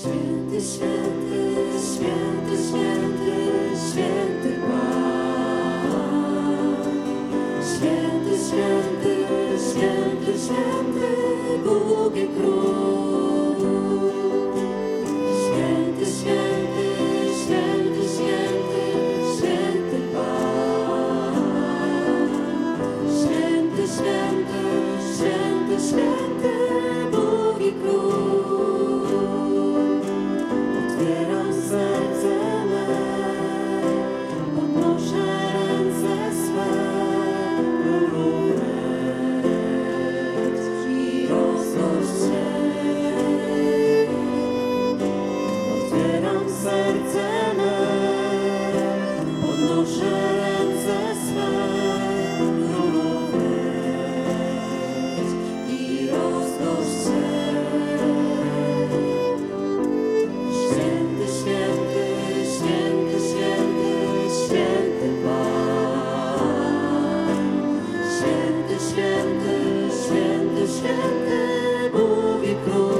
Święty, święty, święty, święty, święty Pan. Święty, święty, święty, święty, Bóg i Król. Święty, święty, święty, święty, święty Pan. Święty, święty, święty, święty, serce me, podnoszę ręce swe, i rozgość się. Święty, święty, święty, święty, święty Pan. Święty, święty, święty, święty Bóg Król.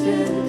still